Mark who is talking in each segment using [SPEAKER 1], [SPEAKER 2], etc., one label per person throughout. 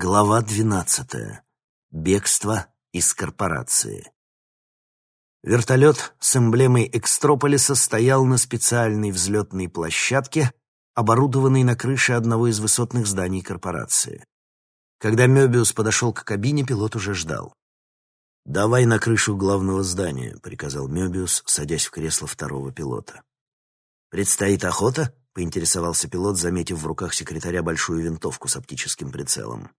[SPEAKER 1] Глава двенадцатая. Бегство из корпорации. Вертолет с эмблемой Экстрополиса стоял на специальной взлетной площадке, оборудованной на крыше одного из высотных зданий корпорации. Когда Мёбиус подошел к кабине, пилот уже ждал. «Давай на крышу главного здания», — приказал Мёбиус, садясь в кресло второго пилота. «Предстоит охота?» — поинтересовался пилот, заметив в руках секретаря большую винтовку с оптическим прицелом.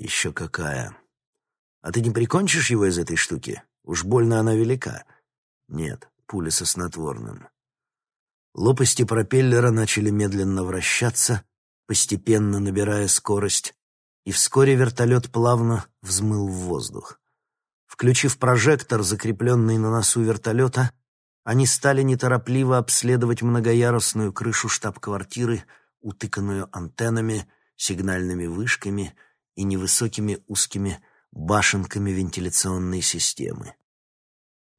[SPEAKER 1] «Еще какая! А ты не прикончишь его из этой штуки? Уж больно она велика». «Нет, пуля со снотворным». Лопасти пропеллера начали медленно вращаться, постепенно набирая скорость, и вскоре вертолет плавно взмыл в воздух. Включив прожектор, закрепленный на носу вертолета, они стали неторопливо обследовать многоярусную крышу штаб-квартиры, утыканную антеннами, сигнальными вышками и невысокими узкими башенками вентиляционной системы.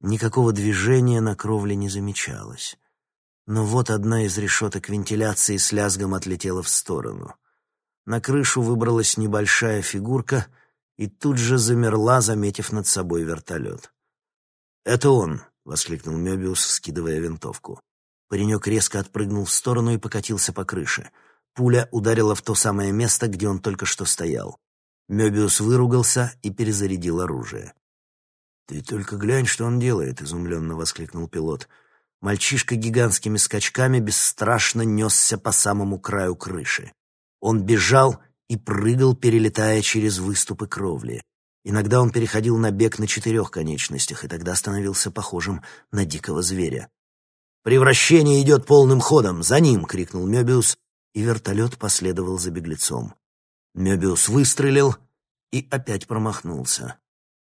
[SPEAKER 1] Никакого движения на кровле не замечалось. Но вот одна из решеток вентиляции с лязгом отлетела в сторону. На крышу выбралась небольшая фигурка и тут же замерла, заметив над собой вертолет. «Это он!» — воскликнул Мёбиус, скидывая винтовку. Паренек резко отпрыгнул в сторону и покатился по крыше. Пуля ударила в то самое место, где он только что стоял. Мёбиус выругался и перезарядил оружие. «Ты только глянь, что он делает!» — изумленно воскликнул пилот. Мальчишка гигантскими скачками бесстрашно несся по самому краю крыши. Он бежал и прыгал, перелетая через выступы кровли. Иногда он переходил на бег на четырех конечностях, и тогда становился похожим на дикого зверя. «Превращение идет полным ходом! За ним!» — крикнул Мёбиус, и вертолет последовал за беглецом. Мёбиус выстрелил и опять промахнулся.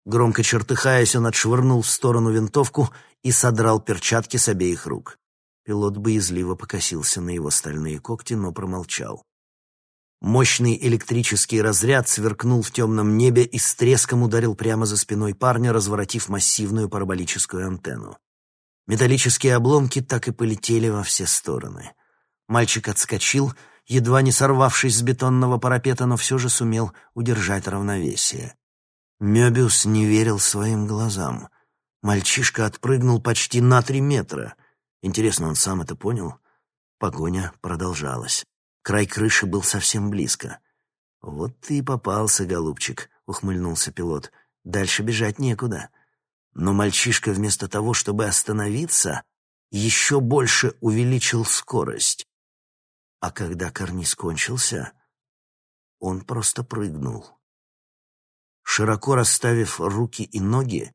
[SPEAKER 1] Громко чертыхаясь, он отшвырнул в сторону винтовку и содрал перчатки с обеих рук. Пилот боязливо покосился на его стальные когти, но промолчал. Мощный электрический разряд сверкнул в темном небе и с треском ударил прямо за спиной парня, разворотив массивную параболическую антенну. Металлические обломки так и полетели во все стороны. Мальчик отскочил, едва не сорвавшись с бетонного парапета, но все же сумел удержать равновесие. Мёбиус не верил своим глазам. Мальчишка отпрыгнул почти на три метра. Интересно, он сам это понял? Погоня продолжалась. Край крыши был совсем близко. «Вот ты и попался, голубчик», — ухмыльнулся пилот. «Дальше бежать некуда». Но мальчишка вместо того, чтобы остановиться, еще больше увеличил скорость. А когда карниз кончился, он просто прыгнул. Широко расставив руки и ноги,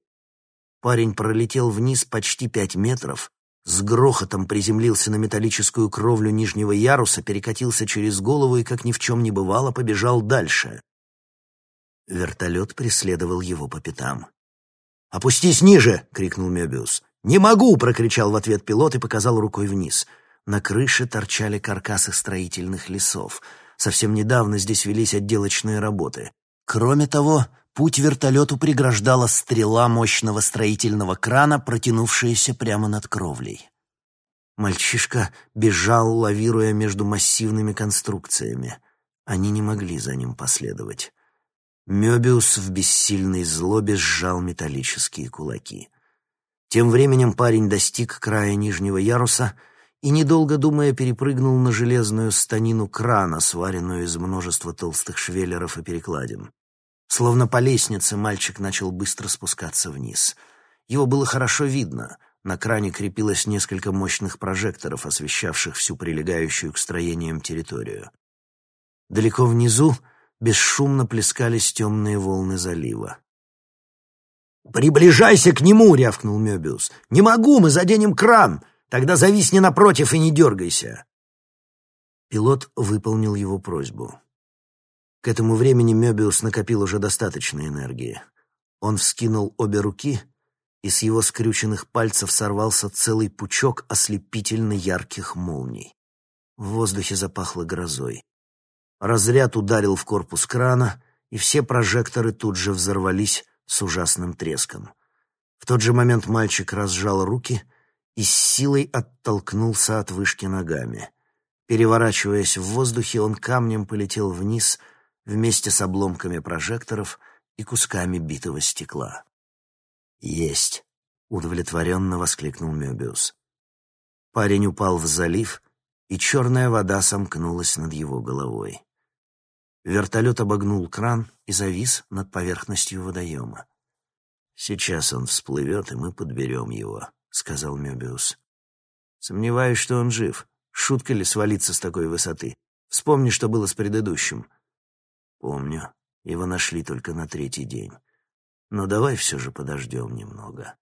[SPEAKER 1] парень пролетел вниз почти пять метров, с грохотом приземлился на металлическую кровлю нижнего яруса, перекатился через голову и, как ни в чем не бывало, побежал дальше. Вертолет преследовал его по пятам. «Опустись ниже!» — крикнул Мебиус. «Не могу!» — прокричал в ответ пилот и показал рукой вниз. На крыше торчали каркасы строительных лесов. Совсем недавно здесь велись отделочные работы. Кроме того, Путь вертолету преграждала стрела мощного строительного крана, протянувшаяся прямо над кровлей. Мальчишка бежал, лавируя между массивными конструкциями. Они не могли за ним последовать. Мёбиус в бессильной злобе сжал металлические кулаки. Тем временем парень достиг края нижнего яруса и, недолго думая, перепрыгнул на железную станину крана, сваренную из множества толстых швеллеров и перекладин. Словно по лестнице мальчик начал быстро спускаться вниз. Его было хорошо видно. На кране крепилось несколько мощных прожекторов, освещавших всю прилегающую к строениям территорию. Далеко внизу бесшумно плескались темные волны залива. «Приближайся к нему!» — рявкнул Мёбиус. «Не могу, мы заденем кран! Тогда зависни напротив и не дергайся!» Пилот выполнил его просьбу. К этому времени Мёбиус накопил уже достаточно энергии. Он вскинул обе руки, и с его скрюченных пальцев сорвался целый пучок ослепительно ярких молний. В воздухе запахло грозой. Разряд ударил в корпус крана, и все прожекторы тут же взорвались с ужасным треском. В тот же момент мальчик разжал руки и с силой оттолкнулся от вышки ногами. Переворачиваясь в воздухе, он камнем полетел вниз — вместе с обломками прожекторов и кусками битого стекла. «Есть!» — удовлетворенно воскликнул Мёбиус. Парень упал в залив, и черная вода сомкнулась над его головой. Вертолет обогнул кран и завис над поверхностью водоема. «Сейчас он всплывет, и мы подберем его», — сказал Мёбиус. «Сомневаюсь, что он жив. Шутка ли свалиться с такой высоты? Вспомни, что было с предыдущим». «Помню. Его нашли только на третий день. Но давай все же подождем немного».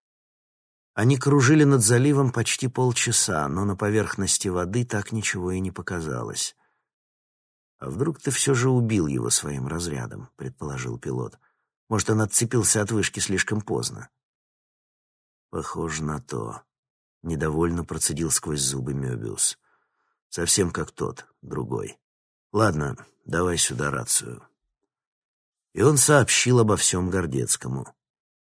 [SPEAKER 1] Они кружили над заливом почти полчаса, но на поверхности воды так ничего и не показалось. «А вдруг ты все же убил его своим разрядом?» — предположил пилот. «Может, он отцепился от вышки слишком поздно?» «Похоже на то», — недовольно процедил сквозь зубы Мёбиус. «Совсем как тот, другой. Ладно, давай сюда рацию». И он сообщил обо всем Гордецкому.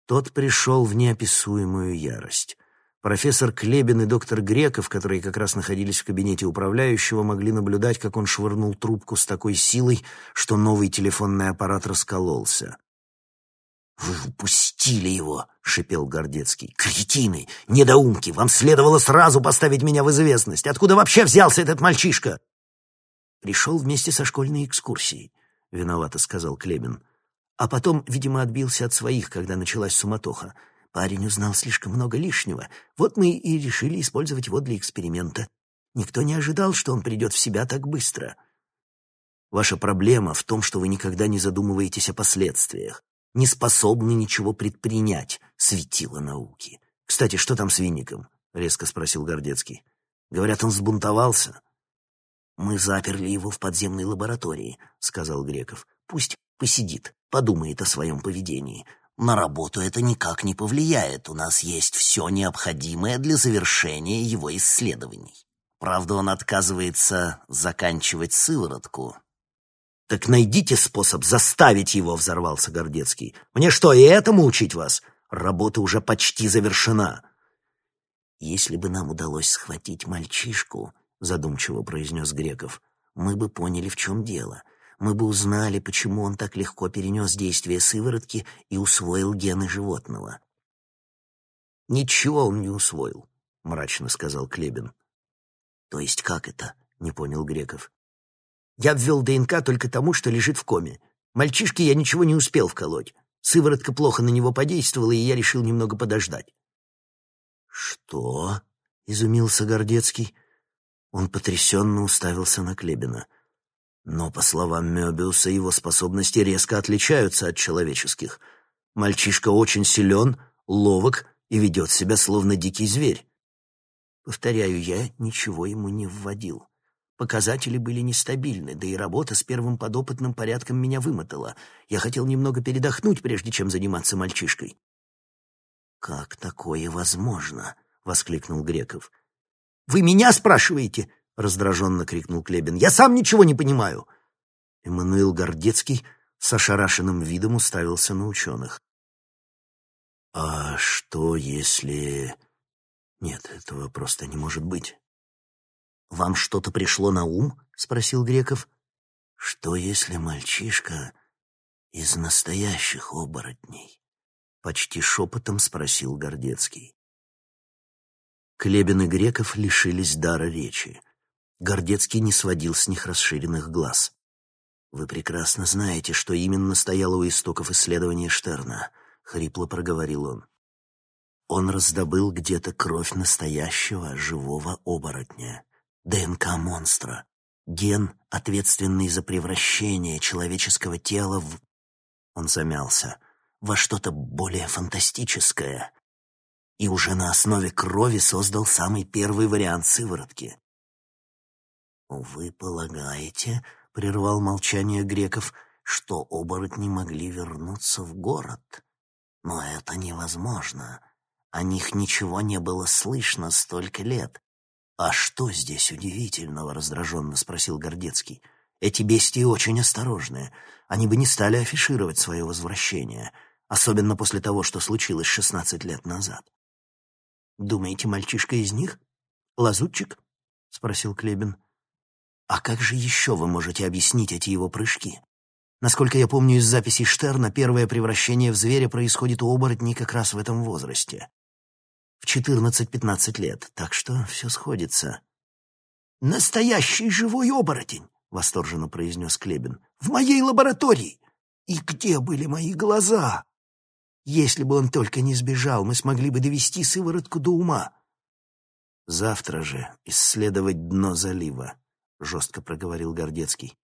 [SPEAKER 1] Тот пришел в неописуемую ярость. Профессор Клебин и доктор Греков, которые как раз находились в кабинете управляющего, могли наблюдать, как он швырнул трубку с такой силой, что новый телефонный аппарат раскололся. «Вы упустили его!» — шипел Гордецкий. «Кретины! Недоумки! Вам следовало сразу поставить меня в известность! Откуда вообще взялся этот мальчишка?» «Пришел вместе со школьной экскурсией», — виновато сказал Клебин. А потом, видимо, отбился от своих, когда началась суматоха. Парень узнал слишком много лишнего. Вот мы и решили использовать его для эксперимента. Никто не ожидал, что он придет в себя так быстро. Ваша проблема в том, что вы никогда не задумываетесь о последствиях, не способны ничего предпринять, светило науки. Кстати, что там с Винником? — резко спросил Гордецкий. Говорят, он взбунтовался. «Мы заперли его в подземной лаборатории», — сказал Греков. «Пусть посидит, подумает о своем поведении. На работу это никак не повлияет. У нас есть все необходимое для завершения его исследований. Правда, он отказывается заканчивать сыворотку. «Так найдите способ заставить его», — взорвался Гордецкий. «Мне что, и этому учить вас? Работа уже почти завершена». «Если бы нам удалось схватить мальчишку», — задумчиво произнес Греков, — «мы бы поняли, в чем дело мы бы узнали, почему он так легко перенес действие сыворотки и усвоил гены животного. «Ничего он не усвоил», — мрачно сказал Клебин. «То есть как это?» — не понял Греков. «Я ввел ДНК только тому, что лежит в коме. Мальчишке я ничего не успел вколоть. Сыворотка плохо на него подействовала, и я решил немного подождать». «Что?» — изумился Гордецкий. Он потрясенно уставился на Клебина. — но, по словам Мёбиуса, его способности резко отличаются от человеческих. Мальчишка очень силен, ловок и ведет себя словно дикий зверь. Повторяю, я ничего ему не вводил. Показатели были нестабильны, да и работа с первым подопытным порядком меня вымотала. Я хотел немного передохнуть, прежде чем заниматься мальчишкой. «Как такое возможно?» — воскликнул Греков. «Вы меня спрашиваете?» раздраженно крикнул Клебин. «Я сам ничего не понимаю!» Эммануил Гордецкий с ошарашенным видом уставился на ученых. «А что, если...» «Нет, этого просто не может быть». «Вам что-то пришло на ум?» — спросил Греков. «Что, если мальчишка из настоящих оборотней?» — почти шепотом спросил Гордецкий. Клебин и Греков лишились дара речи. Гордецкий не сводил с них расширенных глаз. «Вы прекрасно знаете, что именно стояло у истоков исследования Штерна», — хрипло проговорил он. «Он раздобыл где-то кровь настоящего живого оборотня, ДНК монстра, ген, ответственный за превращение человеческого тела в...» Он замялся. «Во что-то более фантастическое» и уже на основе крови создал самый первый вариант сыворотки. «Вы полагаете, — прервал молчание греков, — что оборотни могли вернуться в город? Но это невозможно. О них ничего не было слышно столько лет. «А что здесь удивительного?» — раздраженно спросил Гордецкий. «Эти бестии очень осторожные. Они бы не стали афишировать свое возвращение, особенно после того, что случилось шестнадцать лет назад». «Думаете, мальчишка из них? Лазутчик?» — спросил Клебин. А как же еще вы можете объяснить эти его прыжки? Насколько я помню из записей Штерна, первое превращение в зверя происходит у оборотней как раз в этом возрасте. В 14-15 лет, так что все сходится. «Настоящий живой оборотень!» — восторженно произнес Клебин. «В моей лаборатории! И где были мои глаза? Если бы он только не сбежал, мы смогли бы довести сыворотку до ума». «Завтра же исследовать дно залива», — жестко проговорил Гордецкий.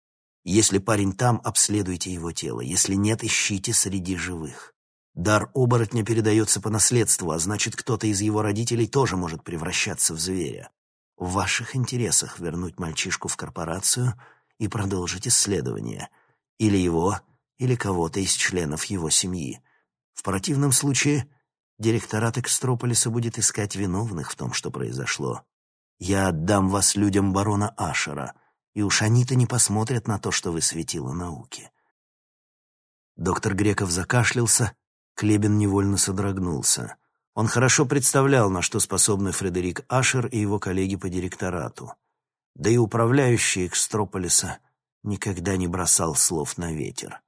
[SPEAKER 1] «Если парень там, обследуйте его тело. Если нет, ищите среди живых. Дар оборотня передается по наследству, а значит, кто-то из его родителей тоже может превращаться в зверя. В ваших интересах вернуть мальчишку в корпорацию и продолжить исследование. Или его, или кого-то из членов его семьи. В противном случае директорат Экстрополиса будет искать виновных в том, что произошло. Я отдам вас людям барона Ашера, и уж они-то не посмотрят на то, что вы светило науки. Доктор Греков закашлялся, Клебин невольно содрогнулся. Он хорошо представлял, на что способны Фредерик Ашер и его коллеги по директорату. Да и управляющий Экстрополиса никогда не бросал слов на ветер.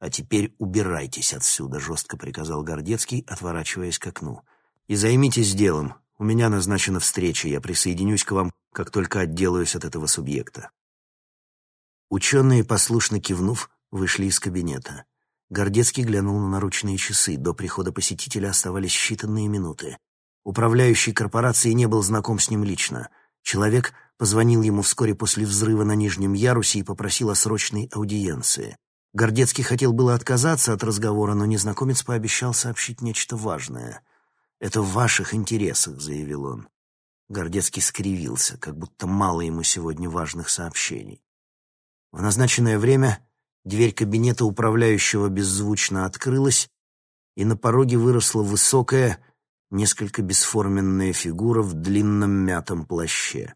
[SPEAKER 1] «А теперь убирайтесь отсюда», — жестко приказал Гордецкий, отворачиваясь к окну. «И займитесь делом. У меня назначена встреча. Я присоединюсь к вам, как только отделаюсь от этого субъекта». Ученые, послушно кивнув, вышли из кабинета. Гордецкий глянул на наручные часы. До прихода посетителя оставались считанные минуты. Управляющий корпорацией не был знаком с ним лично. Человек позвонил ему вскоре после взрыва на нижнем ярусе и попросил о срочной аудиенции. Гордецкий хотел было отказаться от разговора, но незнакомец пообещал сообщить нечто важное. «Это в ваших интересах», — заявил он. Гордецкий скривился, как будто мало ему сегодня важных сообщений. В назначенное время Дверь кабинета управляющего беззвучно открылась, и на пороге выросла высокая, несколько бесформенная фигура в длинном мятом плаще.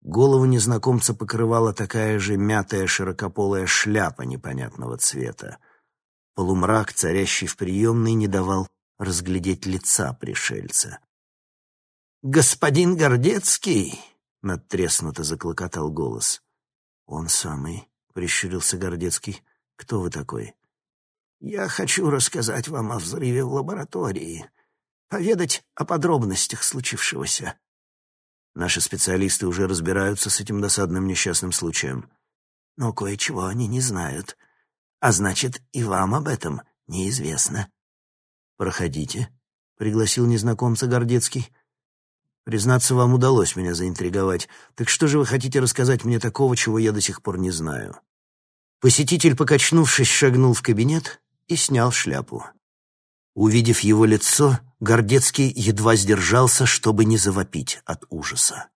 [SPEAKER 1] Голову незнакомца покрывала такая же мятая широкополая шляпа непонятного цвета. Полумрак, царящий в приемной, не давал разглядеть лица пришельца. «Господин Гордецкий!» — надтреснуто заклокотал голос. «Он самый», — прищурился Гордецкий. «Кто вы такой?» «Я хочу рассказать вам о взрыве в лаборатории, поведать о подробностях случившегося». Наши специалисты уже разбираются с этим досадным несчастным случаем. Но кое-чего они не знают. А значит, и вам об этом неизвестно. «Проходите», — пригласил незнакомца Гордецкий. Признаться, вам удалось меня заинтриговать. Так что же вы хотите рассказать мне такого, чего я до сих пор не знаю?» Посетитель, покачнувшись, шагнул в кабинет и снял шляпу. Увидев его лицо, Гордецкий едва сдержался, чтобы не завопить от ужаса.